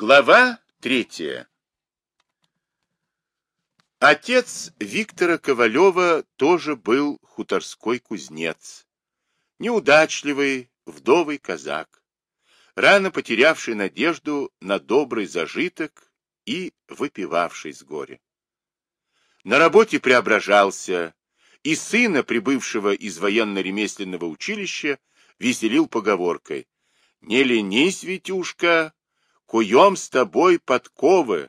Глава третья. Отец Виктора Ковалева тоже был хуторской кузнец. Неудачливый, вдовый казак, рано потерявший надежду на добрый зажиток и выпивавший с горя. На работе преображался, и сына, прибывшего из военно-ремесленного училища, веселил поговоркой «Не ленись, Витюшка, куем с тобой подковы,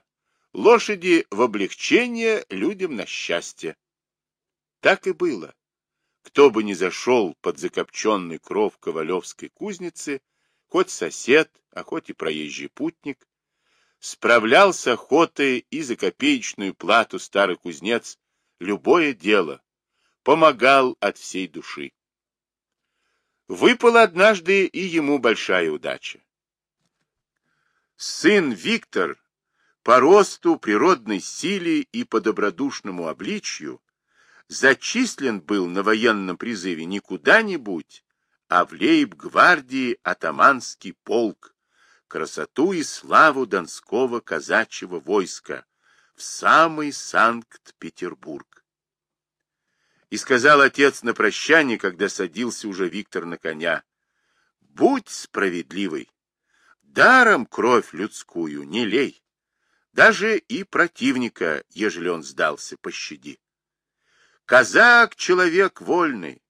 лошади в облегчение, людям на счастье. Так и было. Кто бы ни зашел под закопченный кров Ковалевской кузницы, хоть сосед, а хоть и проезжий путник, справлял с охотой и за копеечную плату старый кузнец любое дело, помогал от всей души. Выпала однажды и ему большая удача. Сын Виктор по росту, природной силе и по добродушному обличью зачислен был на военном призыве не куда-нибудь, а в лейб-гвардии атаманский полк, красоту и славу донского казачьего войска, в самый Санкт-Петербург. И сказал отец на прощание, когда садился уже Виктор на коня, «Будь справедливый, Даром кровь людскую не лей. Даже и противника, ежели он сдался, пощади. Казак — человек вольный,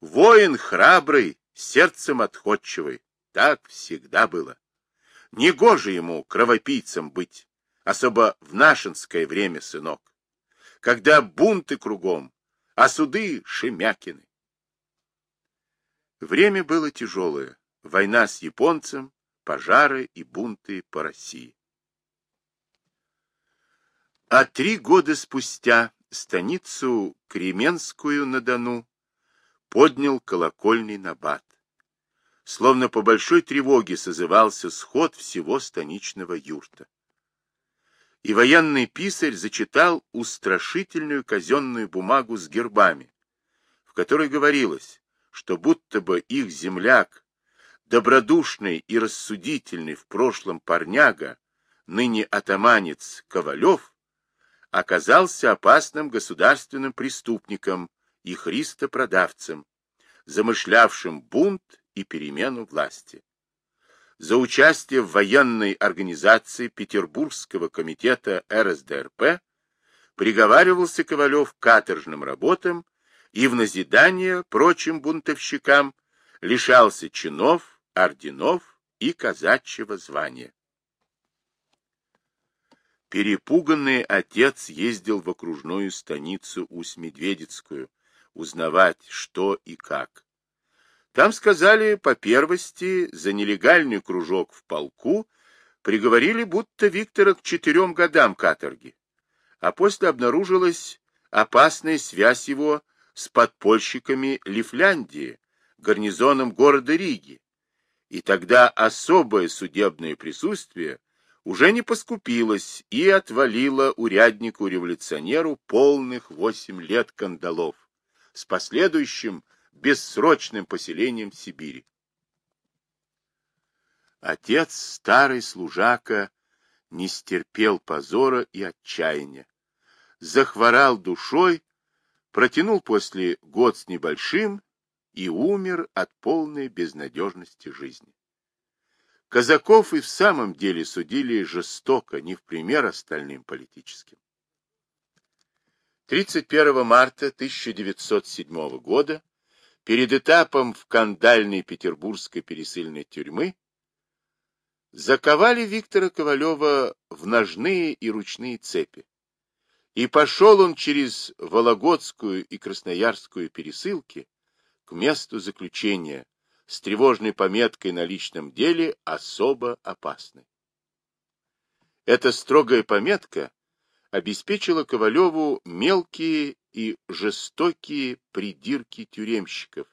воин храбрый, сердцем отходчивый. Так всегда было. Негоже ему кровопийцем быть, особо в нашинское время, сынок, когда бунты кругом, а суды Шемякины. Время было тяжелое. Война с японцем, пожары и бунты по России. А три года спустя станицу Кременскую на Дону поднял колокольный набат. Словно по большой тревоге созывался сход всего станичного юрта. И военный писарь зачитал устрашительную казенную бумагу с гербами, в которой говорилось, что будто бы их земляк добродушный и рассудительный в прошлом парняга, ныне атаманец Ковалев, оказался опасным государственным преступником и христопродавцем, замышлявшим бунт и перемену власти. За участие в военной организации Петербургского комитета РСДРП приговаривался Ковалев к каторжным работам и в назидание прочим бунтовщикам лишался чинов, орденов и казачьего звания. Перепуганный отец ездил в окружную станицу Усть-Медведицкую узнавать, что и как. Там сказали по первости за нелегальный кружок в полку приговорили будто Виктора к четырем годам каторги, а после обнаружилась опасная связь его с подпольщиками Лифляндии, гарнизоном города Риги, и тогда особое судебное присутствие уже не поскупилось и отвалило уряднику-революционеру полных восемь лет кандалов с последующим бессрочным поселением в Сибири. Отец, старый служака, не стерпел позора и отчаяния, захворал душой, протянул после год с небольшим и умер от полной безнадежности жизни. Казаков и в самом деле судили жестоко, не в пример остальным политическим. 31 марта 1907 года, перед этапом в кандальной петербургской пересыльной тюрьмы, заковали Виктора Ковалева в ножные и ручные цепи. И пошел он через Вологодскую и Красноярскую пересылки, к месту заключения с тревожной пометкой на личном деле особо опасны. Эта строгая пометка обеспечила Ковалеву мелкие и жестокие придирки тюремщиков,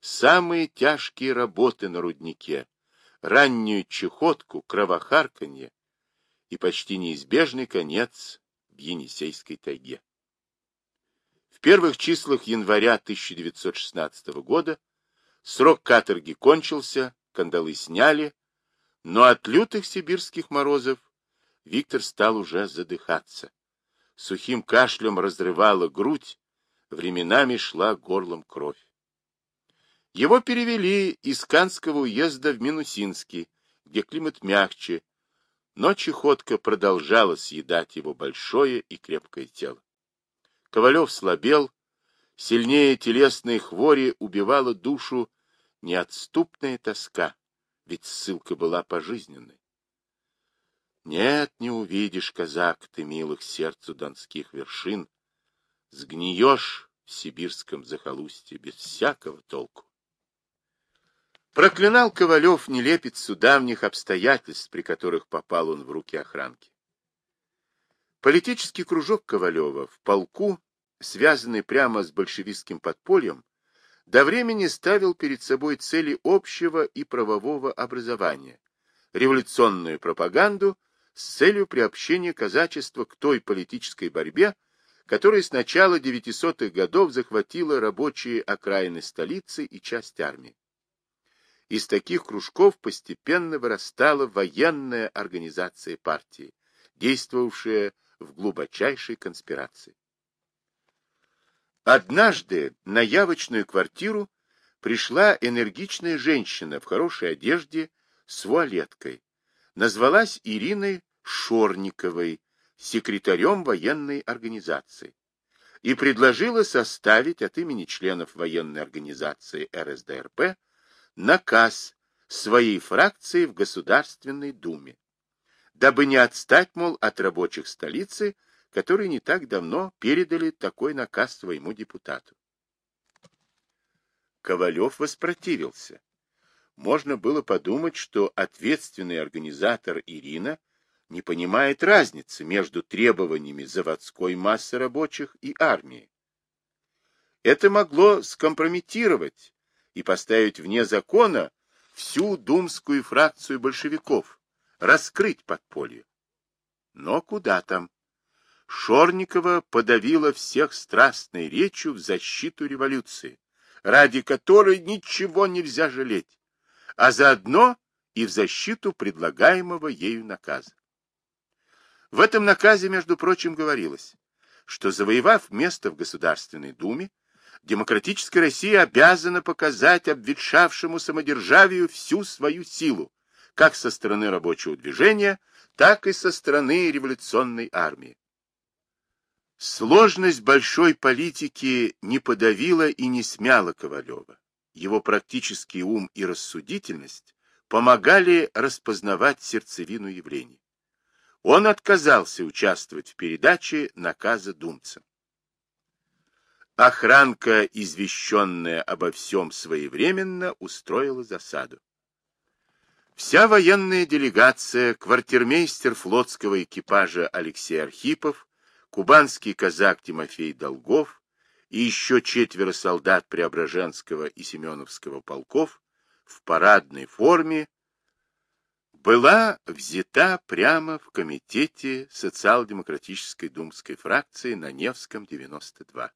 самые тяжкие работы на руднике, раннюю чехотку, кровохарканье и почти неизбежный конец в Енисейской тайге. В первых числах января 1916 года срок каторги кончился, кандалы сняли, Но от лютых сибирских морозов Виктор стал уже задыхаться. Сухим кашлем разрывала грудь, временами шла горлом кровь. Его перевели из Канского уезда в Минусинский, где климат мягче, но чехотка продолжала съедать его большое и крепкое тело. Ковалев слабел, сильнее телесной хвори убивала душу неотступная тоска, ведь ссылка была пожизненной. Нет, не увидишь, казак, ты милых сердцу донских вершин, сгниешь в сибирском захолустье без всякого толку. Проклинал Ковалев нелепицу давних обстоятельств, при которых попал он в руки охранки. Политический кружок Ковалева в полку, связанный прямо с большевистским подпольем, до времени ставил перед собой цели общего и правового образования, революционную пропаганду с целью приобщения казачества к той политической борьбе, которая с начала 900-х годов захватила рабочие окраины столицы и часть армии. Из таких кружков постепенно вырастала военная организация партии, действовавшая в глубочайшей конспирации. Однажды на явочную квартиру пришла энергичная женщина в хорошей одежде с вуалеткой. Назвалась Ириной Шорниковой, секретарем военной организации, и предложила составить от имени членов военной организации РСДРП наказ своей фракции в Государственной Думе, дабы не отстать, мол, от рабочих столицы, которые не так давно передали такой наказ своему депутату. Ковалев воспротивился. Можно было подумать, что ответственный организатор Ирина не понимает разницы между требованиями заводской массы рабочих и армии. Это могло скомпрометировать и поставить вне закона всю думскую фракцию большевиков, раскрыть подполье. Но куда там? Шорникова подавила всех страстной речью в защиту революции, ради которой ничего нельзя жалеть, а заодно и в защиту предлагаемого ею наказа. В этом наказе, между прочим, говорилось, что, завоевав место в Государственной Думе, демократическая Россия обязана показать обветшавшему самодержавию всю свою силу, как со стороны рабочего движения, так и со стороны революционной армии. Сложность большой политики не подавила и не смяла Ковалева. Его практический ум и рассудительность помогали распознавать сердцевину явлений. Он отказался участвовать в передаче наказа думцам. Охранка, извещенная обо всем своевременно, устроила засаду. Вся военная делегация, квартирмейстер флотского экипажа Алексей Архипов, кубанский казак Тимофей Долгов и еще четверо солдат Преображенского и Семеновского полков в парадной форме была взята прямо в комитете социал-демократической думской фракции на Невском 92.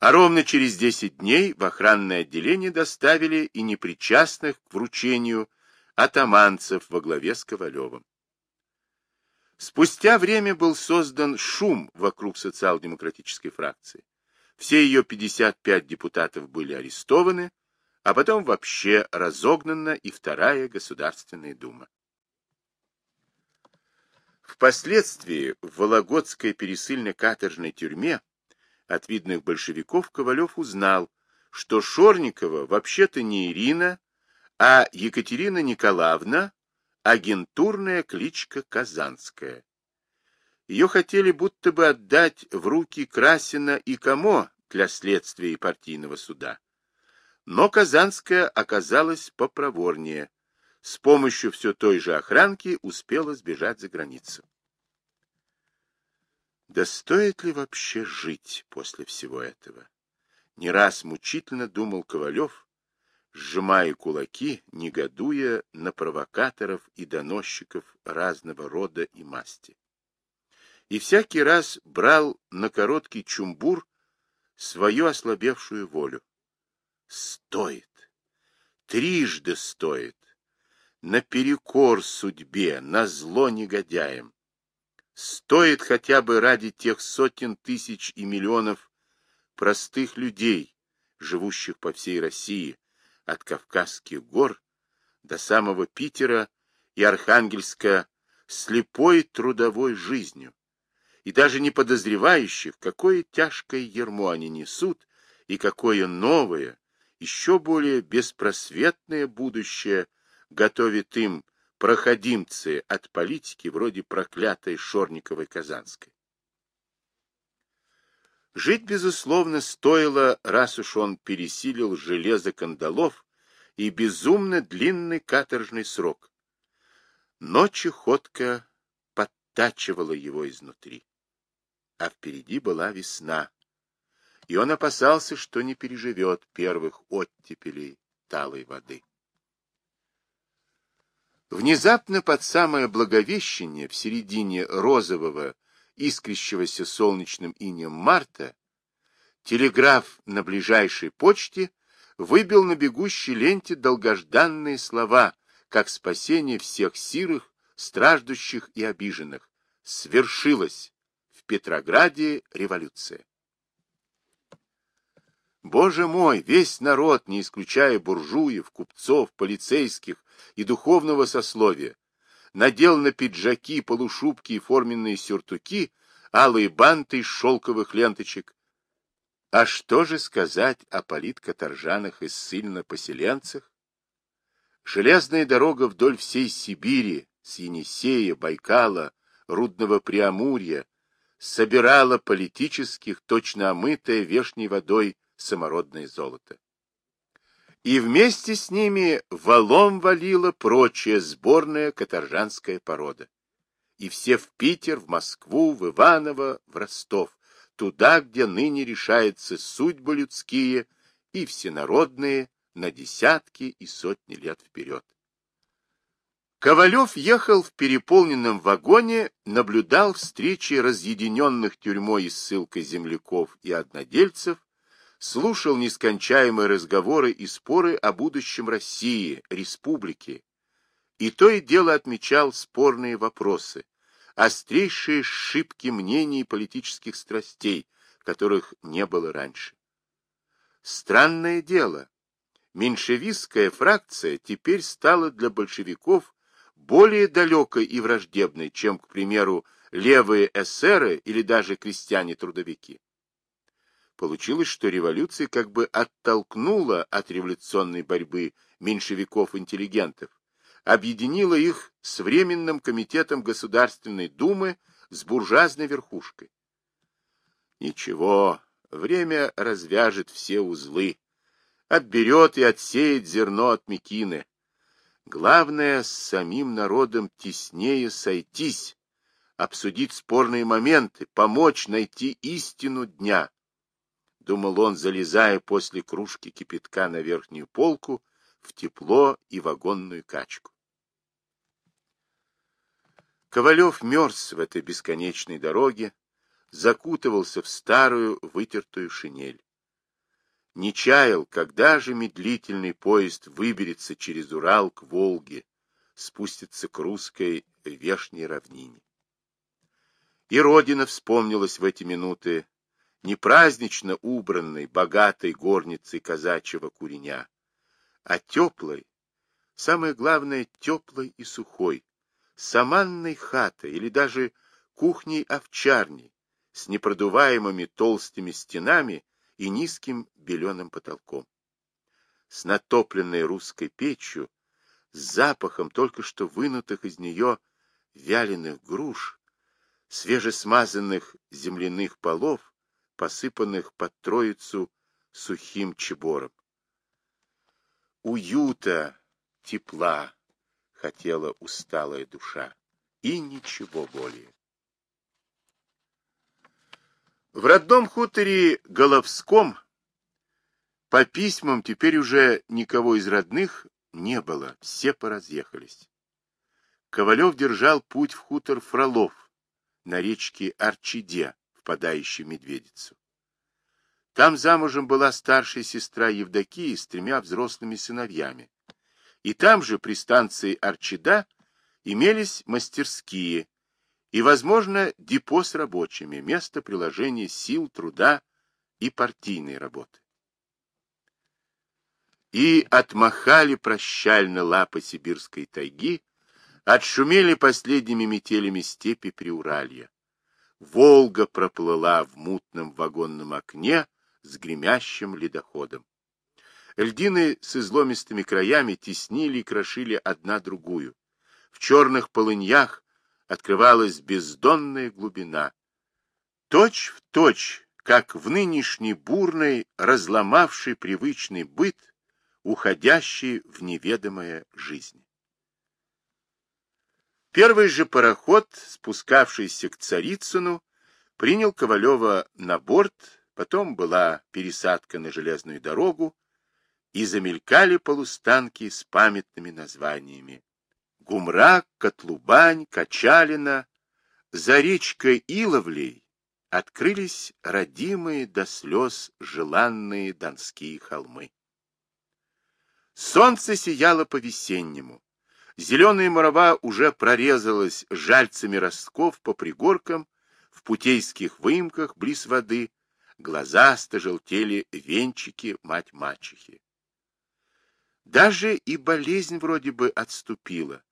А ровно через 10 дней в охранное отделение доставили и непричастных к вручению атаманцев во главе с Ковалевым. Спустя время был создан шум вокруг социал-демократической фракции. Все ее 55 депутатов были арестованы, а потом вообще разогнана и Вторая Государственная Дума. Впоследствии в Вологодской пересыльно-каторжной тюрьме от видных большевиков Ковалев узнал, что Шорникова вообще-то не Ирина, а Екатерина Николаевна, агентурная кличка Казанская. Ее хотели будто бы отдать в руки Красина и Камо для следствия и партийного суда. Но Казанская оказалась попроворнее. С помощью все той же охранки успела сбежать за границу. Да стоит ли вообще жить после всего этого? Не раз мучительно думал Ковалев, сжимая кулаки, негодуя на провокаторов и доносчиков разного рода и масти. И всякий раз брал на короткий чумбур свою ослабевшую волю. Стоит, трижды стоит. наперекор судьбе, на зло негодяям. Стоит хотя бы ради тех сотен тысяч и миллионов простых людей, живущих по всей России, от Кавказских гор до самого Питера и Архангельска, слепой трудовой жизнью, и даже не подозревающих, какое тяжкое ермо они несут и какое новое, еще более беспросветное будущее готовит им проходимцы от политики вроде проклятой Шорниковой Казанской. Жить, безусловно, стоило, раз уж он пересилил железо кандалов и безумно длинный каторжный срок. Но чехотка подтачивала его изнутри. А впереди была весна, и он опасался, что не переживет первых оттепелей талой воды. Внезапно под самое Благовещение, в середине розового, искрящегося солнечным инем марта, телеграф на ближайшей почте выбил на бегущей ленте долгожданные слова, как спасение всех сирых, страждущих и обиженных. Свершилось в Петрограде революция. Боже мой, весь народ, не исключая буржуев, купцов, полицейских и духовного сословия, надел на пиджаки, полушубки и форменные сюртуки, алые банты из шелковых ленточек. А что же сказать о политкоторжанах и ссыльно-поселенцах? Железная дорога вдоль всей Сибири, с Енисея, Байкала, Рудного Преамурья, собирала политических, точно омытое вешней водой самородное золото. И вместе с ними валом валила прочая сборная каторжанская порода. И все в Питер, в Москву, в Иваново, в Ростов, туда, где ныне решаются судьбы людские и всенародные на десятки и сотни лет вперед. Ковалев ехал в переполненном вагоне, наблюдал встречи разъединенных тюрьмой и ссылкой земляков и однодельцев, слушал нескончаемые разговоры и споры о будущем России, республики, и то и дело отмечал спорные вопросы, острейшие шибки мнений политических страстей, которых не было раньше. Странное дело, меньшевистская фракция теперь стала для большевиков более далекой и враждебной, чем, к примеру, левые эсеры или даже крестьяне-трудовики. Получилось, что революция как бы оттолкнула от революционной борьбы меньшевиков-интеллигентов, объединила их с Временным комитетом Государственной Думы с буржуазной верхушкой. Ничего, время развяжет все узлы, отберет и отсеет зерно от мекины. Главное, с самим народом теснее сойтись, обсудить спорные моменты, помочь найти истину дня думал он, залезая после кружки кипятка на верхнюю полку в тепло и вагонную качку. Ковалев мерз в этой бесконечной дороге, закутывался в старую вытертую шинель. Не чаял, когда же медлительный поезд выберется через Урал к Волге, спустится к русской вешней равнине. И родина вспомнилась в эти минуты, не празднично убранной, богатой горницей казачьего куреня, а теплой, самое главное, теплой и сухой, саманной хатой или даже кухней-овчарней с непродуваемыми толстыми стенами и низким беленым потолком. С натопленной русской печью, с запахом только что вынутых из нее вяленых груш, свежесмазанных земляных полов, посыпанных под троицу сухим чебором. Уюта, тепла хотела усталая душа, и ничего более. В родном хуторе Головском по письмам теперь уже никого из родных не было, все поразъехались. Ковалев держал путь в хутор Фролов на речке Арчиде, впадающей Медведицу. Там замужем была старшая сестра Евдокии с тремя взрослыми сыновьями, и там же при станции Арчида имелись мастерские и, возможно, депо с рабочими, место приложения сил, труда и партийной работы. И отмахали прощально лапы сибирской тайги, отшумели последними метелями степи Приуралья. Волга проплыла в мутном вагонном окне с гремящим ледоходом. Льдины с изломистыми краями теснили и крошили одна другую. В черных полыньях открывалась бездонная глубина. Точь в точь, как в нынешней бурной, разломавшей привычный быт, уходящий в неведомое жизнь. Первый же пароход, спускавшийся к Царицыну, принял Ковалева на борт, потом была пересадка на железную дорогу, и замелькали полустанки с памятными названиями. Гумрак, Котлубань, Качалина, за речкой Иловлей открылись родимые до слез желанные донские холмы. Солнце сияло по-весеннему. Зеленая морова уже прорезалась жальцами ростков по пригоркам, в путейских выемках близ воды, глазасто желтели венчики мать-мачехи. Даже и болезнь вроде бы отступила,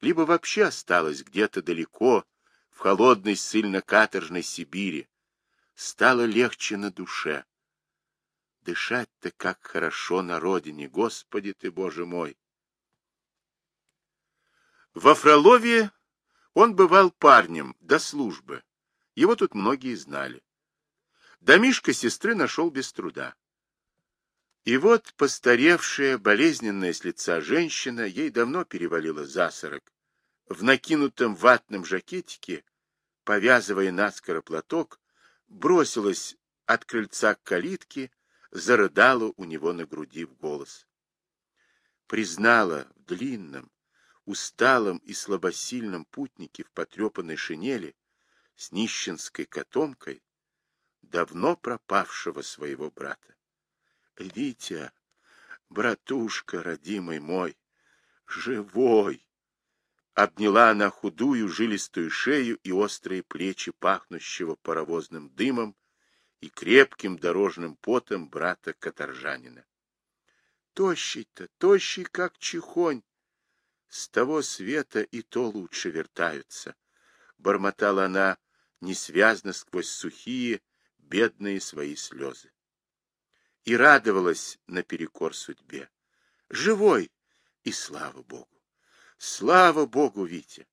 либо вообще осталась где-то далеко, в холодной ссыльно-каторжной Сибири. Стало легче на душе. Дышать-то как хорошо на родине, Господи ты, Боже мой! Во Фролове он бывал парнем до службы. Его тут многие знали. Домишко сестры нашел без труда. И вот постаревшая, болезненная с лица женщина, ей давно перевалила за сорок, в накинутом ватном жакетике, повязывая наскоро платок, бросилась от крыльца к калитке, зарыдала у него на груди в голос. Признала в длинном, усталом и слабосильном путнике в потрепанной шинели с нищенской котомкой давно пропавшего своего брата. Витя, братушка, родимый мой, живой! Обняла она худую жилистую шею и острые плечи пахнущего паровозным дымом и крепким дорожным потом брата Каторжанина. Тощий-то, тощий, как чехонь, с того света и то лучше вертаются. Бормотала она несвязно сквозь сухие, бедные свои слезы и радовалась наперекор судьбе. Живой, и слава Богу! Слава Богу, Витя!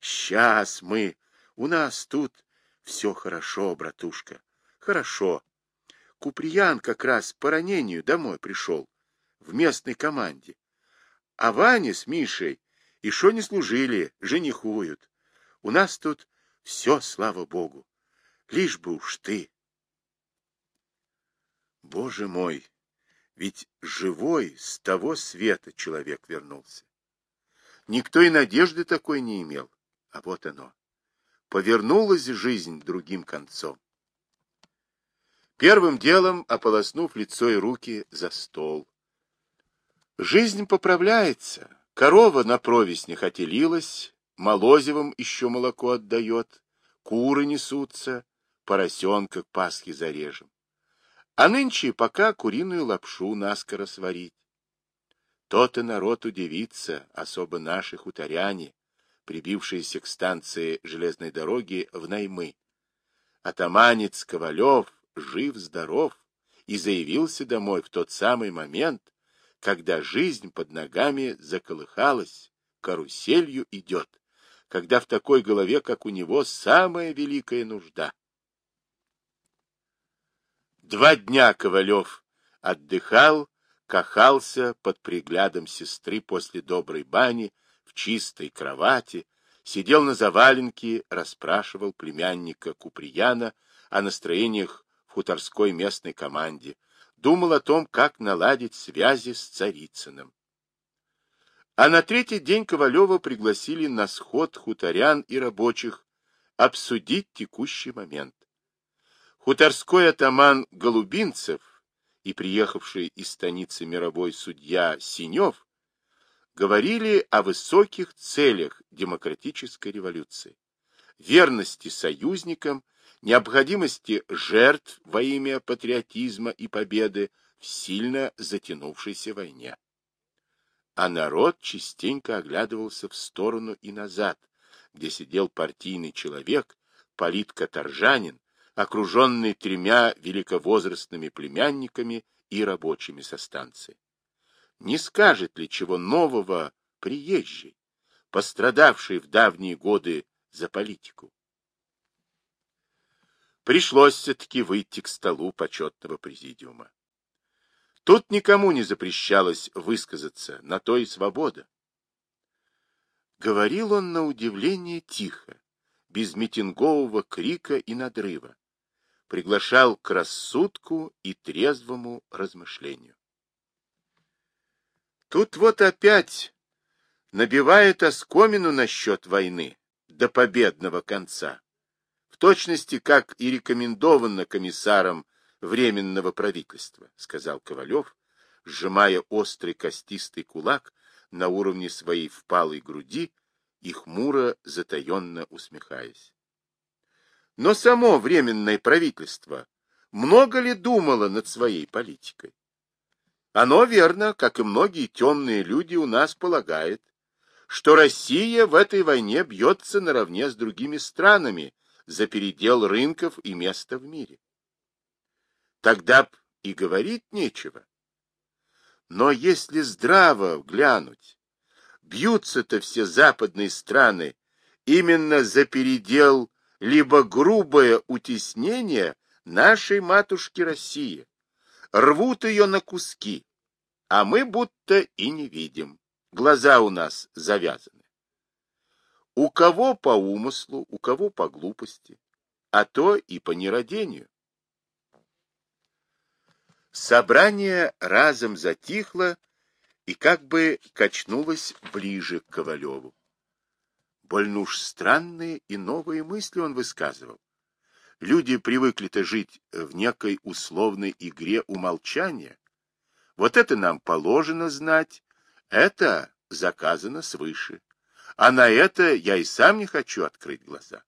Сейчас мы, у нас тут все хорошо, братушка, хорошо. Куприян как раз по ранению домой пришел, в местной команде. А Ваня с Мишей еще не служили, женихуют. У нас тут все, слава Богу, лишь бы уж ты. Боже мой, ведь живой с того света человек вернулся. Никто и надежды такой не имел, а вот оно. Повернулась жизнь другим концом. Первым делом, ополоснув лицо и руки, за стол. Жизнь поправляется, корова на провеснях отелилась, молозивом еще молоко отдает, куры несутся, поросенка к Пасхе зарежем. А нынче пока куриную лапшу наскоро сварить. То-то народ удивится, особо наши хуторяне, прибившиеся к станции железной дороги в Наймы. Атаманец Ковалев жив-здоров и заявился домой в тот самый момент, когда жизнь под ногами заколыхалась, каруселью идет, когда в такой голове, как у него, самая великая нужда. Два дня Ковалев отдыхал, кахался под приглядом сестры после доброй бани, в чистой кровати, сидел на заваленке, расспрашивал племянника Куприяна о настроениях в хуторской местной команде, думал о том, как наладить связи с Царицыным. А на третий день Ковалева пригласили на сход хуторян и рабочих обсудить текущий момент. Хуторской атаман Голубинцев и приехавший из станицы мировой судья Синев говорили о высоких целях демократической революции, верности союзникам, необходимости жертв во имя патриотизма и победы в сильно затянувшейся войне. А народ частенько оглядывался в сторону и назад, где сидел партийный человек, политкоторжанин, окруженный тремя великовозрастными племянниками и рабочими со станции. Не скажет ли чего нового приезжий, пострадавший в давние годы за политику? Пришлось все-таки выйти к столу почетного президиума. Тут никому не запрещалось высказаться, на то и свобода. Говорил он на удивление тихо, без митингового крика и надрыва. Приглашал к рассудку и трезвому размышлению. Тут вот опять набивает оскомину насчет войны до победного конца, в точности, как и рекомендовано комиссаром Временного правительства, сказал Ковалев, сжимая острый костистый кулак на уровне своей впалой груди и хмуро затаенно усмехаясь. Но само Временное правительство много ли думало над своей политикой? Оно верно, как и многие темные люди у нас полагает, что Россия в этой войне бьется наравне с другими странами за передел рынков и места в мире. Тогда б и говорить нечего. Но если здраво глянуть, бьются-то все западные страны именно за передел либо грубое утеснение нашей матушки России, рвут ее на куски, а мы будто и не видим, глаза у нас завязаны. У кого по умыслу, у кого по глупости, а то и по нерадению. Собрание разом затихло и как бы качнулось ближе к Ковалеву. Больно уж странные и новые мысли он высказывал. Люди привыкли-то жить в некой условной игре умолчания. Вот это нам положено знать, это заказано свыше. А на это я и сам не хочу открыть глаза.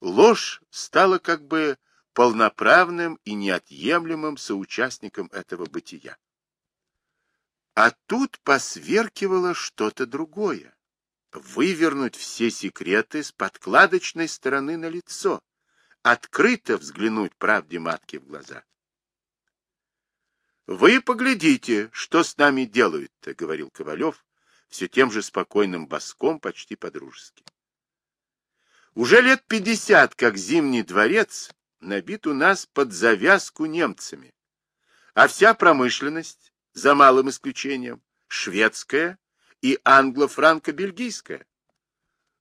Ложь стала как бы полноправным и неотъемлемым соучастником этого бытия. А тут посверкивало что-то другое. Вывернуть все секреты с подкладочной стороны на лицо, открыто взглянуть правде матки в глаза. «Вы поглядите, что с нами делают-то», — говорил Ковалев, все тем же спокойным боском, почти по-дружески. Уже лет пятьдесят, как Зимний дворец, набит у нас под завязку немцами, а вся промышленность, за малым исключением, шведская и англо-франко-бельгийская.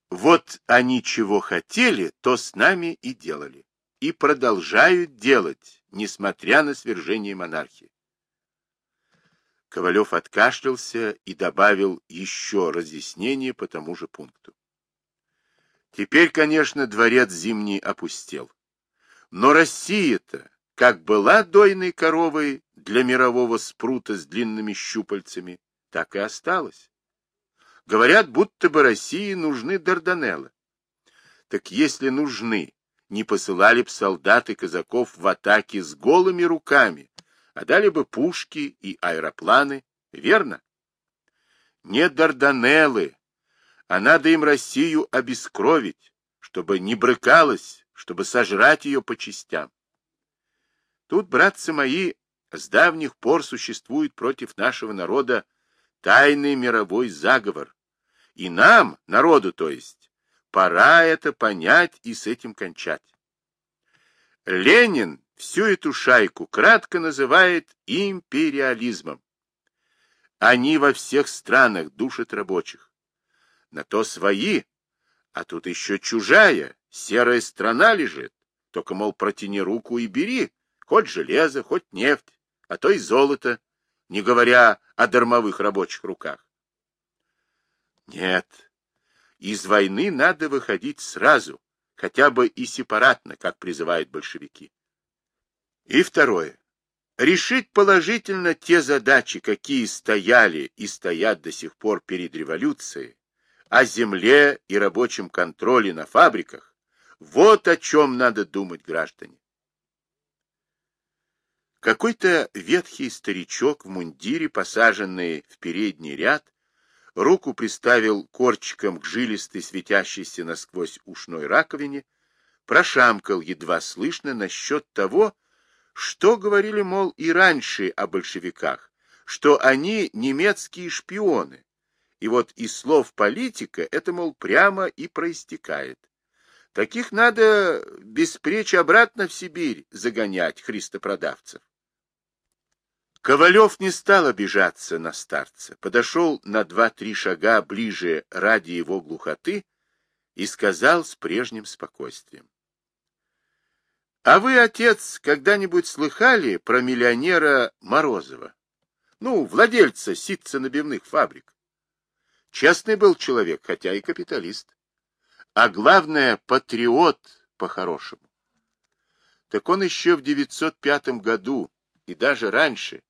Вот они чего хотели, то с нами и делали, и продолжают делать, несмотря на свержение монархии. Ковалев откашлялся и добавил еще разъяснение по тому же пункту. Теперь, конечно, дворец зимний опустел. Но Россия-то, как была дойной коровой для мирового спрута с длинными щупальцами, так и осталась. Говорят, будто бы России нужны Дарданеллы. Так если нужны, не посылали б солдаты казаков в атаке с голыми руками, а дали бы пушки и аэропланы, верно? Не Дарданеллы, а надо им Россию обескровить, чтобы не брыкалась, чтобы сожрать ее по частям. Тут, братцы мои, с давних пор существует против нашего народа тайный мировой заговор. И нам, народу то есть, пора это понять и с этим кончать. Ленин всю эту шайку кратко называет империализмом. Они во всех странах душат рабочих. На то свои, а тут еще чужая, серая страна лежит. Только, мол, протяни руку и бери, хоть железо, хоть нефть, а то и золото, не говоря о дармовых рабочих руках. Нет, из войны надо выходить сразу, хотя бы и сепаратно, как призывают большевики. И второе. решить положительно те задачи, какие стояли и стоят до сих пор перед революцией, о земле и рабочем контроле на фабриках, вот о чем надо думать, граждане. Какой-то ветхий старичок в мундире, посаженный в передний ряд, руку приставил корчиком к жилистой, светящейся насквозь ушной раковине, прошамкал едва слышно насчет того, что говорили, мол, и раньше о большевиках, что они немецкие шпионы. И вот из слов политика это, мол, прямо и проистекает. Таких надо беспречь обратно в Сибирь загонять христопродавцев. Ковалев не стал обижаться на старца, подошел на два-три шага ближе ради его глухоты и сказал с прежним спокойствием. А вы, отец, когда-нибудь слыхали про миллионера Морозова? Ну, владельца ситцо-набивных фабрик. Честный был человек, хотя и капиталист. А главное, патриот по-хорошему. Так он еще в 905 году и даже раньше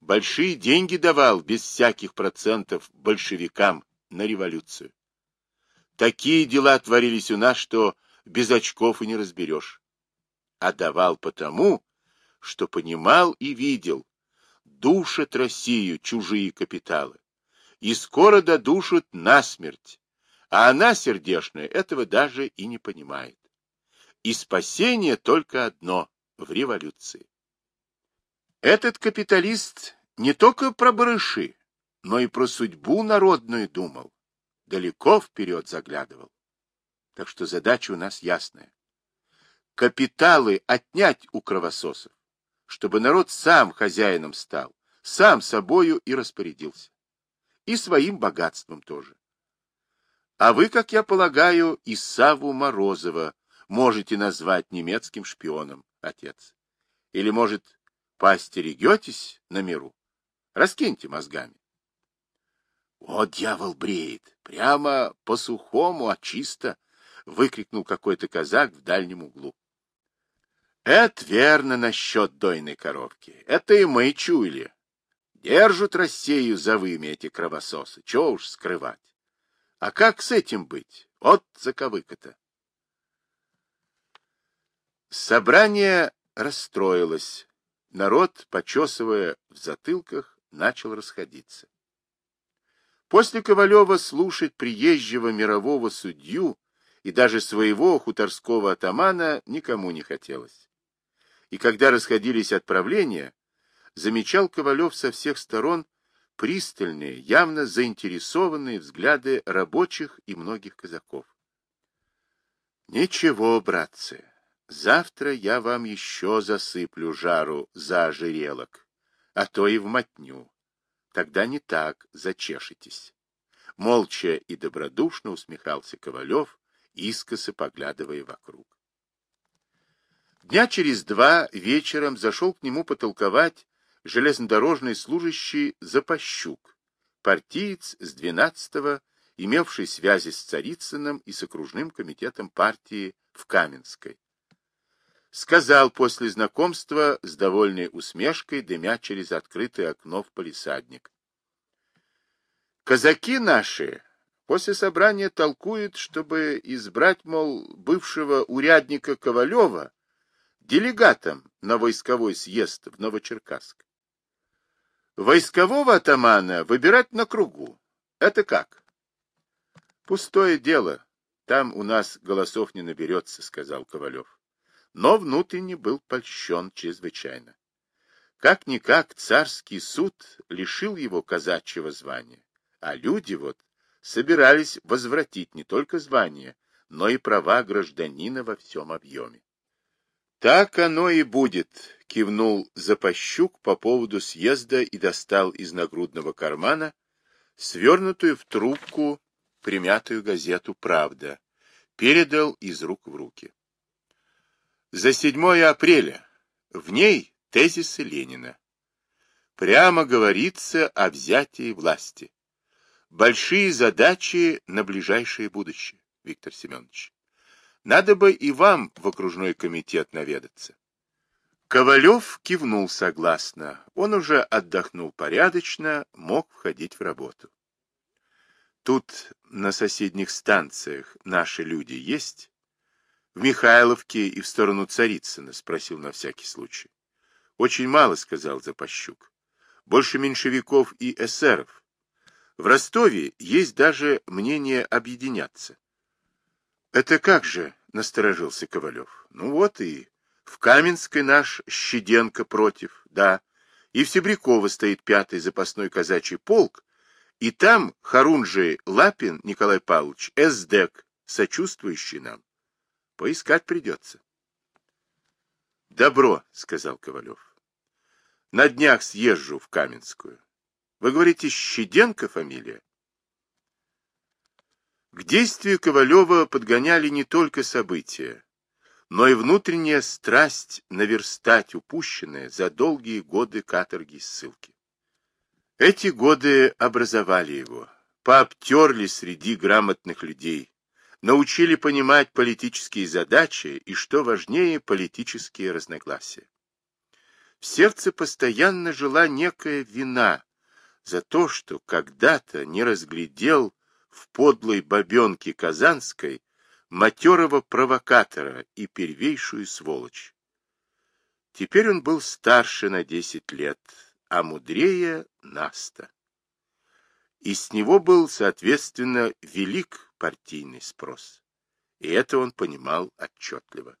большие деньги давал без всяких процентов большевикам на революцию. Такие дела творились у нас, что без очков и не разберешь а давал потому, что понимал и видел, душат Россию чужие капиталы, и скоро додушат насмерть, а она, сердешная, этого даже и не понимает. И спасение только одно — в революции. Этот капиталист не только про барыши, но и про судьбу народную думал, далеко вперед заглядывал. Так что задача у нас ясная капиталы отнять у кровососов, чтобы народ сам хозяином стал, сам собою и распорядился. И своим богатством тоже. А вы, как я полагаю, и Саву Морозова можете назвать немецким шпионом, отец. Или, может, поостерегетесь на миру? Раскиньте мозгами. Вот дьявол бреет, прямо по-сухому, а чисто, выкрикнул какой-то казак в дальнем углу. Это верно насчет дойной коровки. Это и мы чуяли. Держат Россию за вымя эти кровососы. Чего уж скрывать. А как с этим быть? Вот заковыка-то. Собрание расстроилось. Народ, почесывая в затылках, начал расходиться. После Ковалева слушать приезжего мирового судью и даже своего хуторского атамана никому не хотелось и когда расходились отправления, замечал Ковалев со всех сторон пристальные, явно заинтересованные взгляды рабочих и многих казаков. Ничего, братцы, завтра я вам еще засыплю жару за ожерелок, а то и в мотню. Тогда не так зачешетесь. Молча и добродушно усмехался Ковалев, искоса поглядывая вокруг. Дня через два вечером зашел к нему потолковать железнодорожный служащий Запощук, партиец с 12-го, имевший связи с Царицыным и с окружным комитетом партии в Каменской. Сказал после знакомства с довольной усмешкой, дымя через открытое окно в палисадник. Казаки наши после собрания толкуют, чтобы избрать, мол, бывшего урядника Ковалева делегатом на войсковой съезд в Новочеркасск. Войскового атамана выбирать на кругу. Это как? Пустое дело. Там у нас голосов не наберется, сказал Ковалев. Но внутренне был польщен чрезвычайно. Как-никак царский суд лишил его казачьего звания, а люди вот собирались возвратить не только звание, но и права гражданина во всем объеме. Так оно и будет, кивнул Запощук по поводу съезда и достал из нагрудного кармана свернутую в трубку примятую газету «Правда», передал из рук в руки. За 7 апреля. В ней тезисы Ленина. Прямо говорится о взятии власти. Большие задачи на ближайшее будущее, Виктор Семенович. Надо бы и вам в окружной комитет наведаться. Ковалев кивнул согласно. Он уже отдохнул порядочно, мог входить в работу. Тут на соседних станциях наши люди есть? В Михайловке и в сторону Царицына, спросил на всякий случай. Очень мало, сказал Запащук. Больше меньшевиков и эсеров. В Ростове есть даже мнение объединяться. Это как же, насторожился Ковалев. Ну вот и в Каменской наш Щеденко против, да. И в Себряково стоит пятый запасной казачий полк, и там Харунжий Лапин Николай Павлович, эсдек, сочувствующий нам. Поискать придется. Добро, сказал Ковалев. На днях съезжу в Каменскую. Вы говорите, Щеденко фамилия? К действию Ковалева подгоняли не только события, но и внутренняя страсть наверстать упущенное за долгие годы каторги и ссылки. Эти годы образовали его, пообтерли среди грамотных людей, научили понимать политические задачи и, что важнее, политические разногласия. В сердце постоянно жила некая вина за то, что когда-то не разглядел в подлой бабенке Казанской матерого провокатора и первейшую сволочь. Теперь он был старше на десять лет, а мудрее Наста. И с него был, соответственно, велик партийный спрос. И это он понимал отчетливо.